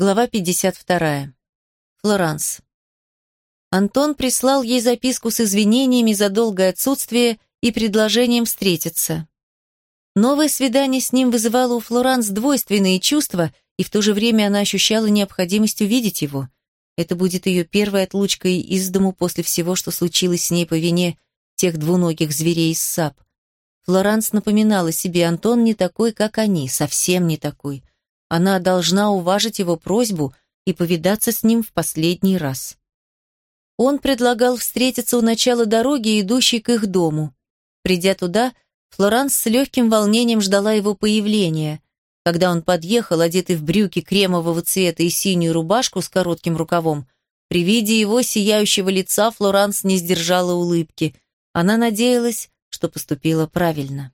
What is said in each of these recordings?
Глава 52. Флоранс. Антон прислал ей записку с извинениями за долгое отсутствие и предложением встретиться. Новое свидание с ним вызывало у Флоранс двойственные чувства, и в то же время она ощущала необходимость увидеть его. Это будет ее первой отлучкой из дому после всего, что случилось с ней по вине тех двуногих зверей из САП. Флоранс напоминала себе, Антон не такой, как они, совсем не такой. Она должна уважить его просьбу и повидаться с ним в последний раз. Он предлагал встретиться у начала дороги, идущей к их дому. Придя туда, Флоранс с легким волнением ждала его появления. Когда он подъехал, одетый в брюки кремового цвета и синюю рубашку с коротким рукавом, при виде его сияющего лица Флоранс не сдержала улыбки. Она надеялась, что поступила правильно.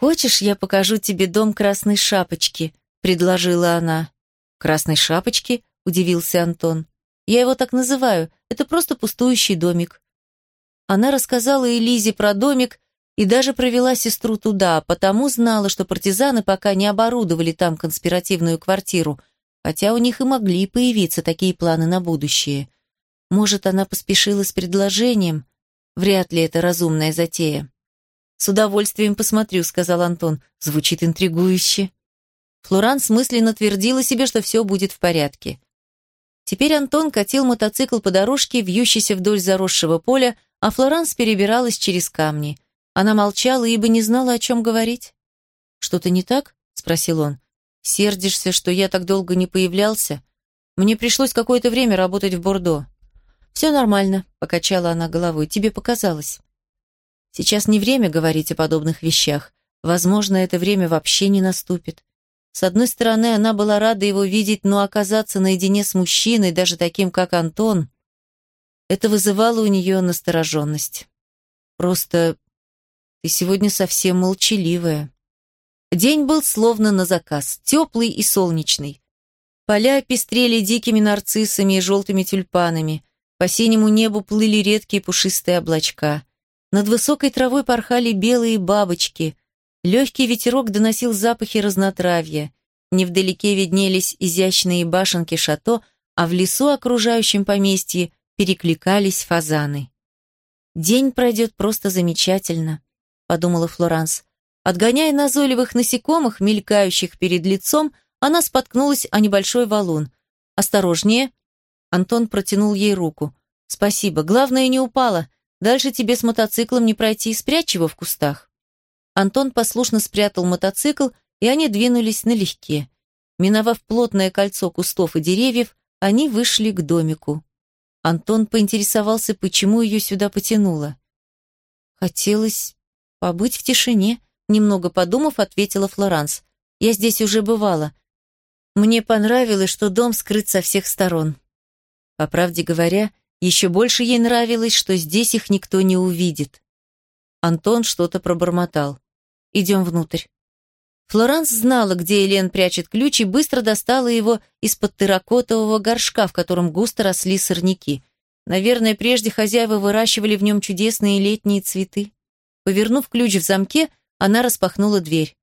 «Хочешь, я покажу тебе дом Красной Шапочки?» — предложила она. «Красной Шапочки?» — удивился Антон. «Я его так называю. Это просто пустующий домик». Она рассказала Элизе про домик и даже провела сестру туда, потому знала, что партизаны пока не оборудовали там конспиративную квартиру, хотя у них и могли появиться такие планы на будущее. Может, она поспешила с предложением? Вряд ли это разумная затея. «С удовольствием посмотрю», — сказал Антон. «Звучит интригующе». Флоранс мысленно твердила себе, что все будет в порядке. Теперь Антон катил мотоцикл по дорожке, вьющейся вдоль заросшего поля, а Флоранс перебиралась через камни. Она молчала, ибо не знала, о чем говорить. «Что-то не так?» — спросил он. «Сердишься, что я так долго не появлялся? Мне пришлось какое-то время работать в Бордо». «Все нормально», — покачала она головой. «Тебе показалось». Сейчас не время говорить о подобных вещах. Возможно, это время вообще не наступит. С одной стороны, она была рада его видеть, но оказаться наедине с мужчиной, даже таким, как Антон, это вызывало у нее настороженность. Просто ты сегодня совсем молчаливая. День был словно на заказ, теплый и солнечный. Поля пестрели дикими нарциссами и желтыми тюльпанами. По синему небу плыли редкие пушистые облачка. Над высокой травой порхали белые бабочки. Легкий ветерок доносил запахи разнотравья. Невдалеке виднелись изящные башенки шато, а в лесу, окружающем поместье, перекликались фазаны. «День пройдет просто замечательно», — подумала Флоранс. Отгоняя назойливых насекомых, мелькающих перед лицом, она споткнулась о небольшой валун. «Осторожнее!» Антон протянул ей руку. «Спасибо. Главное, не упала. Дальше тебе с мотоциклом не пройти, спрячь его в кустах». Антон послушно спрятал мотоцикл, и они двинулись налегке. Миновав плотное кольцо кустов и деревьев, они вышли к домику. Антон поинтересовался, почему ее сюда потянуло. «Хотелось побыть в тишине», — немного подумав, ответила Флоранс. «Я здесь уже бывала. Мне понравилось, что дом скрыт со всех сторон». По правде говоря, еще больше ей нравилось, что здесь их никто не увидит. Антон что-то пробормотал. «Идем внутрь». Флоранс знала, где Элен прячет ключ, и быстро достала его из-под терракотового горшка, в котором густо росли сорняки. Наверное, прежде хозяева выращивали в нем чудесные летние цветы. Повернув ключ в замке, она распахнула дверь.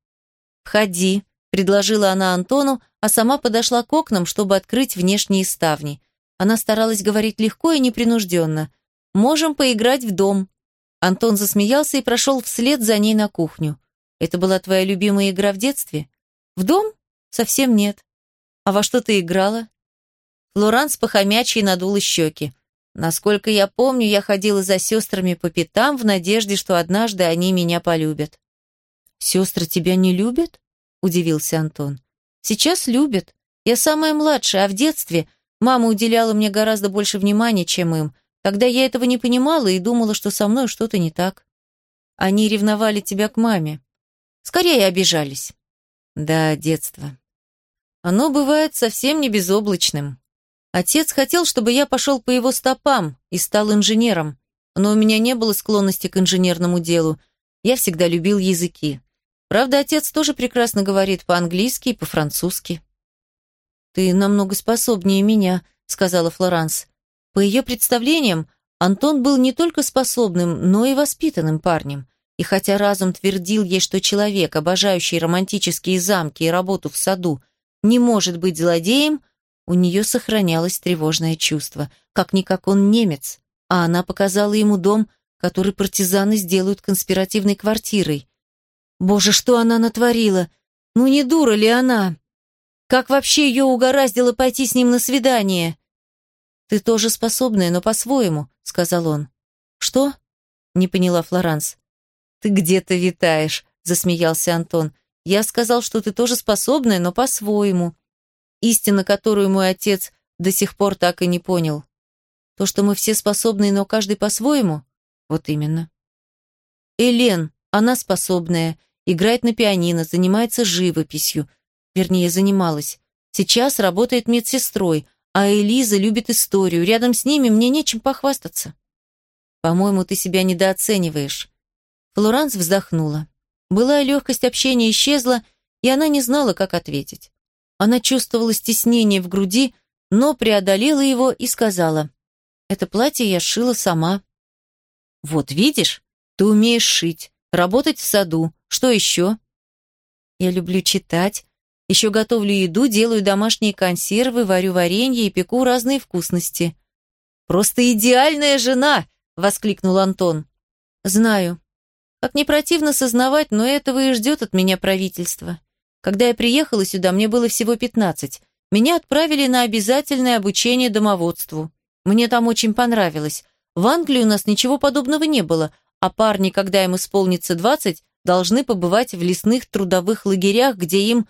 «Входи», — предложила она Антону, а сама подошла к окнам, чтобы открыть внешние ставни. Она старалась говорить легко и непринужденно. «Можем поиграть в дом». Антон засмеялся и прошел вслед за ней на кухню. «Это была твоя любимая игра в детстве?» «В дом? Совсем нет». «А во что ты играла?» Флоранс похомячий надула щеки. Насколько я помню, я ходила за сестрами по пятам в надежде, что однажды они меня полюбят. «Сестры тебя не любят?» – удивился Антон. «Сейчас любят. Я самая младшая, а в детстве Мама уделяла мне гораздо больше внимания, чем им. Тогда я этого не понимала и думала, что со мной что-то не так. Они ревновали тебя к маме. Скорее обижались. Да, детство. Оно бывает совсем не безоблачным. Отец хотел, чтобы я пошел по его стопам и стал инженером, но у меня не было склонности к инженерному делу. Я всегда любил языки. Правда, отец тоже прекрасно говорит по-английски и по-французски. «Ты намного способнее меня», — сказала Флоранс. По ее представлениям, Антон был не только способным, но и воспитанным парнем. И хотя разум твердил ей, что человек, обожающий романтические замки и работу в саду, не может быть злодеем, у нее сохранялось тревожное чувство. Как-никак он немец, а она показала ему дом, который партизаны сделают конспиративной квартирой. Боже, что она натворила? Ну не дура ли она? Как вообще ее угораздило пойти с ним на свидание? «Ты тоже способная, но по-своему», — сказал он. «Что?» — не поняла Флоранс. «Ты где-то витаешь», — засмеялся Антон. «Я сказал, что ты тоже способная, но по-своему. Истина, которую мой отец до сих пор так и не понял. То, что мы все способные, но каждый по-своему? Вот именно. Элен, она способная, играет на пианино, занимается живописью. Вернее, занималась. Сейчас работает медсестрой, а Элиза любит историю. Рядом с ними мне нечем похвастаться. По-моему, ты себя недооцениваешь. Флоранс вздохнула. Былая легкость общения исчезла, и она не знала, как ответить. Она чувствовала стеснение в груди, но преодолела его и сказала, «Это платье я сшила сама». «Вот видишь, ты умеешь шить, работать в саду. Что еще?» «Я люблю читать, еще готовлю еду, делаю домашние консервы, варю варенье и пеку разные вкусности. «Просто идеальная жена!» — воскликнул Антон. «Знаю. Как не противно сознавать, но этого и ждет от меня правительство. Когда я приехала сюда, мне было всего пятнадцать. Меня отправили на обязательное обучение домоводству. Мне там очень понравилось. В Англии у нас ничего подобного не было, а парни, когда им исполнится двадцать, должны побывать в лесных трудовых лагерях, где им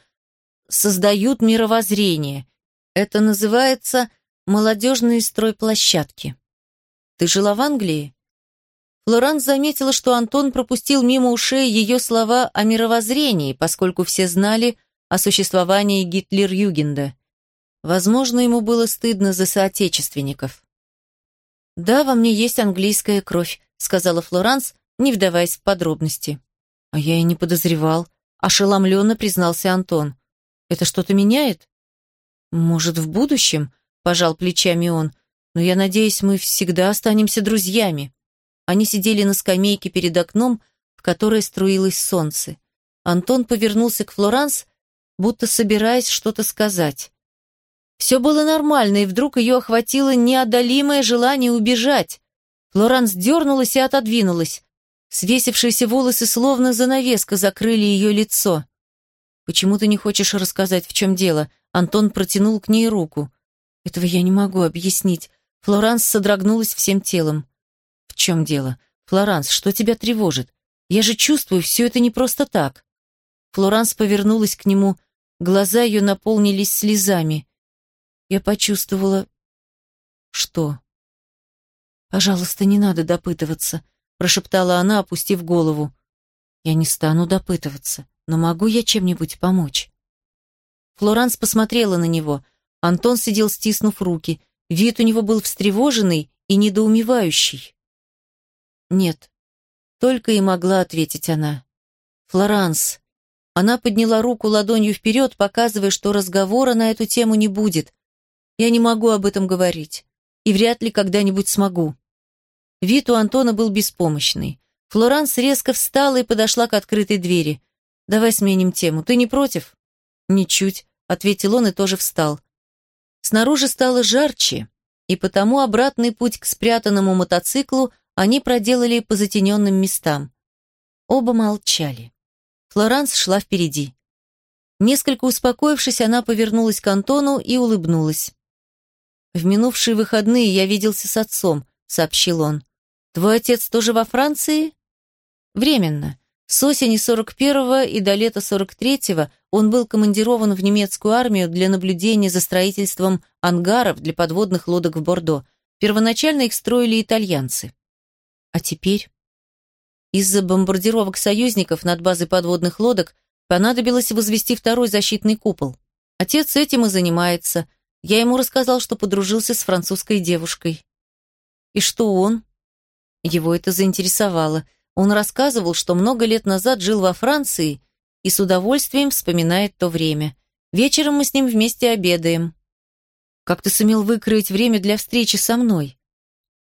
создают мировоззрение. Это называется молодежные стройплощадки. Ты жила в Англии? Флоранс заметила, что Антон пропустил мимо ушей ее слова о мировоззрении, поскольку все знали о существовании Гитлер-Югенда. Возможно, ему было стыдно за соотечественников. «Да, во мне есть английская кровь», — сказала Флоранс, не вдаваясь в подробности. «А я и не подозревал», — ошеломленно признался Антон. Это что-то меняет? Может, в будущем, пожал плечами он, но я надеюсь, мы всегда останемся друзьями. Они сидели на скамейке перед окном, в которой струилось солнце. Антон повернулся к Флоранс, будто собираясь что-то сказать. Все было нормально, и вдруг ее охватило неодолимое желание убежать. Флоранс дернулась и отодвинулась. Свесившиеся волосы словно занавеска закрыли ее лицо. «Почему ты не хочешь рассказать, в чем дело?» Антон протянул к ней руку. «Этого я не могу объяснить». Флоранс содрогнулась всем телом. «В чем дело? Флоранс, что тебя тревожит? Я же чувствую, все это не просто так». Флоранс повернулась к нему, глаза ее наполнились слезами. Я почувствовала... Что? «Пожалуйста, не надо допытываться», — прошептала она, опустив голову. «Я не стану допытываться но могу я чем-нибудь помочь?» Флоранс посмотрела на него. Антон сидел, стиснув руки. Вид у него был встревоженный и недоумевающий. «Нет», — только и могла ответить она. «Флоранс». Она подняла руку ладонью вперед, показывая, что разговора на эту тему не будет. «Я не могу об этом говорить. И вряд ли когда-нибудь смогу». Вид у Антона был беспомощный. Флоранс резко встала и подошла к открытой двери. Давай сменим тему. Ты не против? Ничуть, ответил он и тоже встал. Снаружи стало жарче, и потому обратный путь к спрятанному мотоциклу они проделали по затененным местам. Оба молчали. Флоранс шла впереди. Несколько успокоившись, она повернулась к Антону и улыбнулась. «В минувшие выходные я виделся с отцом», — сообщил он. «Твой отец тоже во Франции?» «Временно. С осени 41-го и до лета 43-го он был командирован в немецкую армию для наблюдения за строительством ангаров для подводных лодок в Бордо. Первоначально их строили итальянцы. А теперь? Из-за бомбардировок союзников над базой подводных лодок понадобилось возвести второй защитный купол. Отец этим и занимается. Я ему рассказал, что подружился с французской девушкой. И что он? Его это заинтересовало – он рассказывал, что много лет назад жил во Франции и с удовольствием вспоминает то время. Вечером мы с ним вместе обедаем. Как ты сумел выкроить время для встречи со мной?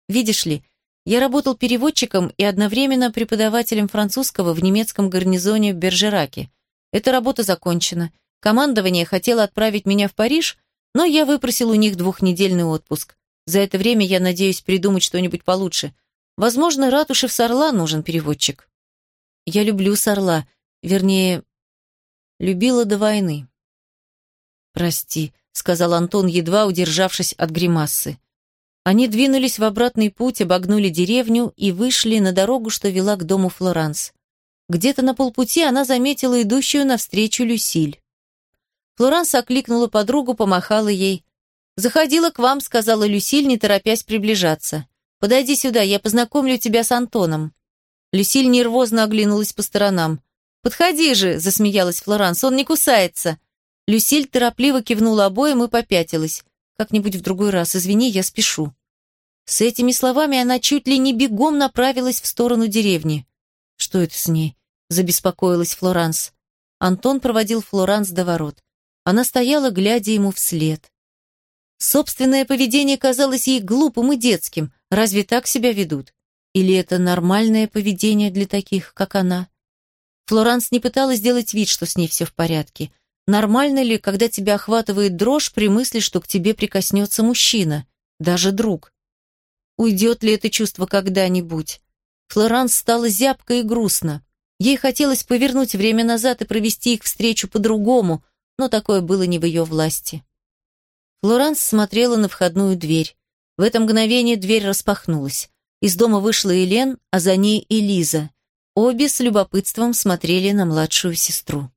Видишь ли, я работал переводчиком и одновременно преподавателем французского в немецком гарнизоне в Бержераке. Эта работа закончена. Командование хотело отправить меня в Париж, но я выпросил у них двухнедельный отпуск. За это время я надеюсь придумать что-нибудь получше. Возможно, ратуше в Сарла нужен переводчик. Я люблю Сарла, вернее, любила до войны. «Прости», — сказал Антон, едва удержавшись от гримасы. Они двинулись в обратный путь, обогнули деревню и вышли на дорогу, что вела к дому Флоранс. Где-то на полпути она заметила идущую навстречу Люсиль. Флоранс окликнула подругу, помахала ей. «Заходила к вам», — сказала Люсиль, не торопясь приближаться. «Подойди сюда, я познакомлю тебя с Антоном». Люсиль нервозно оглянулась по сторонам. «Подходи же», — засмеялась Флоранс, — «он не кусается». Люсиль торопливо кивнула обоим и попятилась. «Как-нибудь в другой раз, извини, я спешу». С этими словами она чуть ли не бегом направилась в сторону деревни. «Что это с ней?» – забеспокоилась Флоранс. Антон проводил Флоранс до ворот. Она стояла, глядя ему вслед. Собственное поведение казалось ей глупым и детским. Разве так себя ведут? Или это нормальное поведение для таких, как она? Флоранс не пыталась сделать вид, что с ней все в порядке. Нормально ли, когда тебя охватывает дрожь при мысли, что к тебе прикоснется мужчина, даже друг? Уйдет ли это чувство когда-нибудь? Флоранс стала зябко и грустно. Ей хотелось повернуть время назад и провести их встречу по-другому, но такое было не в ее власти. Флоранс смотрела на входную дверь. В это мгновение дверь распахнулась. Из дома вышла Елен, а за ней и Лиза. Обе с любопытством смотрели на младшую сестру.